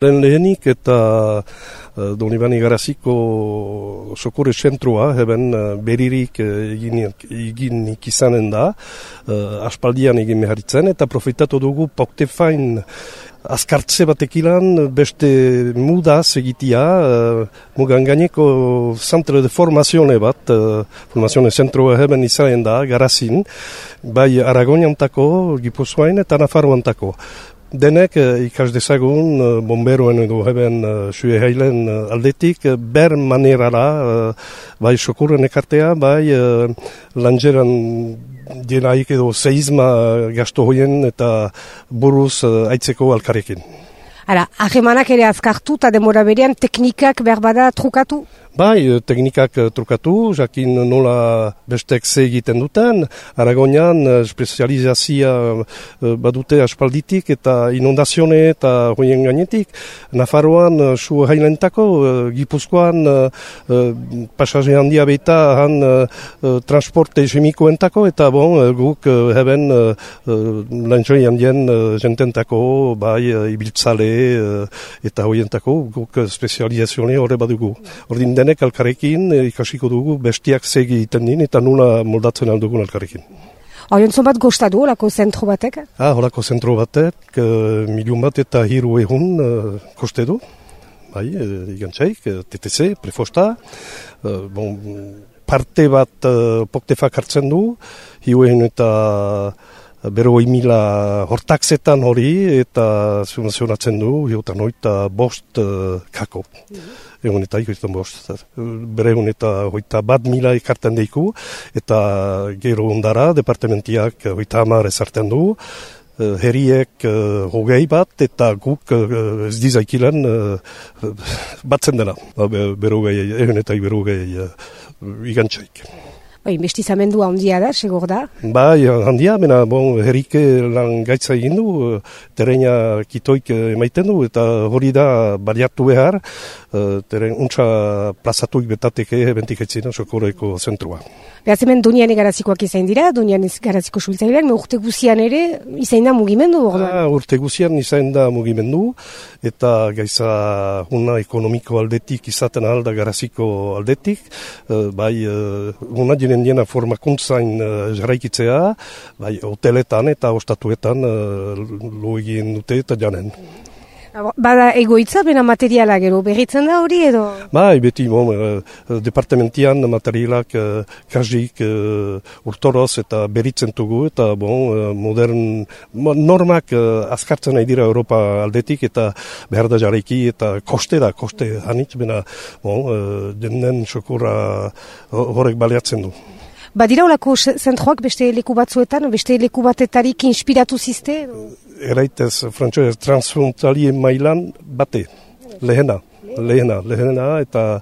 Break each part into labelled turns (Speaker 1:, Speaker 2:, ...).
Speaker 1: Lehen lehenik eta uh, Donibani Garaziko sokore zentrua, heben uh, beririk uh, egin ikizanen da, uh, aspaldian egin meharitzen, eta profitatu dugu pauktefain azkartze batekilan beste mudaz egitia, uh, mugan gaineko centre de formazione bat, uh, formazione zentrua heben izanen da, Garazin, bai Aragoniantako, Gipuzuain eta Nafarroantako. Denek eh, ikas dezagun eh, bomberoen edo heben eh, sue heilen aldetik ber manerara bai sokurren ekartea, bai lanjeran dienaik edo seizma gasto hoien eta buruz aitzeko alkarekin.
Speaker 2: Ara, ahemanak ere azkartu eta demora berean teknikak behar bada trukatu?
Speaker 1: Bai, eh, teknikak eh, trukatu, jakin nola bestek ze egiten duten, Aragonian eh, spezializazia badute aspalditik eta inundazione eta hoien gainetik. Nafarroan su hailentako, Gipuzkoan pasaje handia beita han transporte jemikoentako eta bon, guk heben lantzoi handien jententako, bai, ibiltzale eta hoientako, guk spezializazione horre badugu. Ordin denek alkarrekin eh, ikasiko dugu bestiak segi egiten din eta nula moldatzen aldugun alkarrekin.
Speaker 2: Oiontzon bat gostadu, holako zentro batek?
Speaker 1: Ah, holako zentro batek, uh, milion bat eta hiru egun uh, koste du. Bai, uh, igantzaik, uh, TTC, prefosta. Uh, bon, parte bat uh, poktefak hartzen du, hiru egun eta berroi mila hortakzetan hori eta zionazionatzen du, hiotan hoita bost uh, kako. Mm -hmm egun eta ikoizten bost. Bere egun eta hoita bat mila ikarten deiku, eta gero ondara, departamentiak hoita hamar ezarten du, eh, herriek uh, hogei bat, eta guk uh, ez dizaikilen uh, batzen dena. Ba, bero hogei, egun eta bero hogei uh, igantxaik.
Speaker 2: Bai, investizamendua handia da, segur da?
Speaker 1: Bai, handia, bena, bon, herrike lan gaitza egin du, terreina kitoik emaiten du, eta hori da baliatu behar, uh, teren untsa plazatuik betateke bentik etzina sokoreko zentrua.
Speaker 2: Beraz hemen donian egarazikoak izan dira, donian egaraziko sultzaileak, me urte guzian ere izan da mugimendu?
Speaker 1: Ah, urte guzian izan da mugimendu, eta gaiza una ekonomiko aldetik izaten alda garaziko aldetik, uh, bai uh, una diren diena formakuntzain uh, jarraikitzea, bai hoteletan eta ostatuetan uh, lo egin dute eta janen.
Speaker 2: Bada egoitza, bena materiala gero, berritzen da hori edo?
Speaker 1: Ba, beti, bon, uh, departamentian materialak uh, kajik uh, urtoroz eta berritzen dugu, eta bon, modern, normak uh, azkartzen nahi dira Europa aldetik, eta behar da jarraiki, eta koste da, koste hanitz, bena, bon, uh, denen sokurra horrek baleatzen du.
Speaker 2: Badira olako zentroak beste leku batzuetan, beste leku batetarik inspiratu ziste?
Speaker 1: eraitez frantxoez transfrontalien mailan bate, lehena, lehena, lehena, eta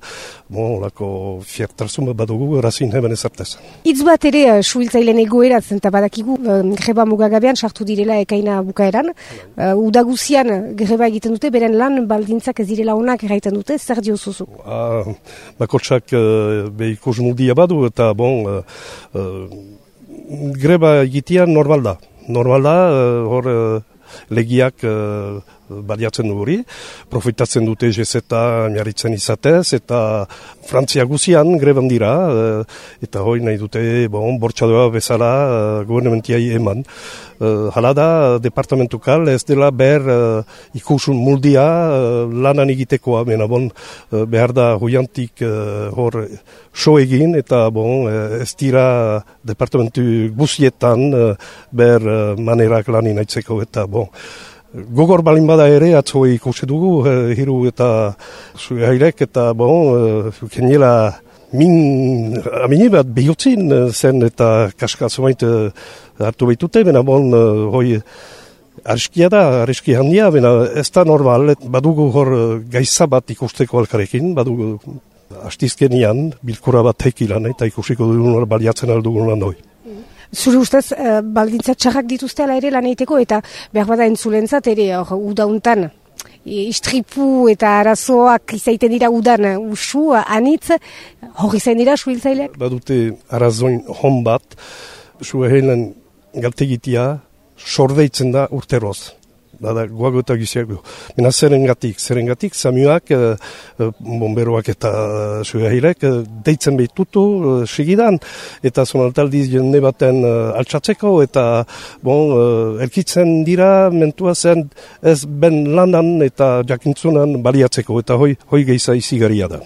Speaker 1: bon, lako fiertarzun badugu razin hemen ezartez.
Speaker 2: Itz bat ere, uh, suhiltzailen egoera, zenta badakigu, uh, greba mugagabean sartu direla ekaina bukaeran, uh, udaguzian greba egiten dute, beren lan baldintzak ez direla onak eraiten dute, zer dio zuzu?
Speaker 1: Uh, Bakotsak uh, behikoz mudia badu, eta bon, uh, uh, greba egitean normal da normal da, uh, hor uh, legiak uh, baliatzen du hori, profitatzen dute jezeta miarritzen izatez, eta Frantzia guzian greban dira, eta hori nahi dute, bon, bortxadoa bezala uh, gubernamentiai eman. Uh, hala da, departamentukal ez dela ber ikusun muldia lanan egitekoa, mena bon, behar da hoiantik hor so egin, eta bon, ez dira departamentu guzietan ber manerak lanin aitzeko, eta bon, Gogor balin bada ere, atzo ikusi dugu, eh, hiru eta zuhairek, eta bon, eh, keniela min, amini bat bihotzin eh, zen eta kaska zumait eh, hartu behitute, bena bon, eh, hoi, ariskia da, ariski handia, bena ez da normal, badugu hor gaiza bat ikusteko alkarekin, badugu astizkenian, bilkura bat tekilan, eta ikusiko dugu baliatzen aldugun lan hoi.
Speaker 2: Zure ustez, uh, baldintza txarrak dituzte ala ere lan egiteko eta behar bada entzulentzat ere, hor, udauntan, istripu eta arazoak izaiten dira udan usu, anitz, hor izan dira suhiltzaileak?
Speaker 1: Badute arazoin hon bat, su ehelen galtegitia, sordeitzen da urteroz. Da, da, guago eta giziak. Mena zerengatik, zerengatik, zamiuak, e, bomberoak eta sugailek, e, deitzen behitutu e, segidan, eta zonaltaldiz jende baten e, altsatzeko, eta bon, e, elkitzen dira, mentua zen ez ben lanan eta jakintzunan baliatzeko, eta hoi, hoi gehiza izigaria da.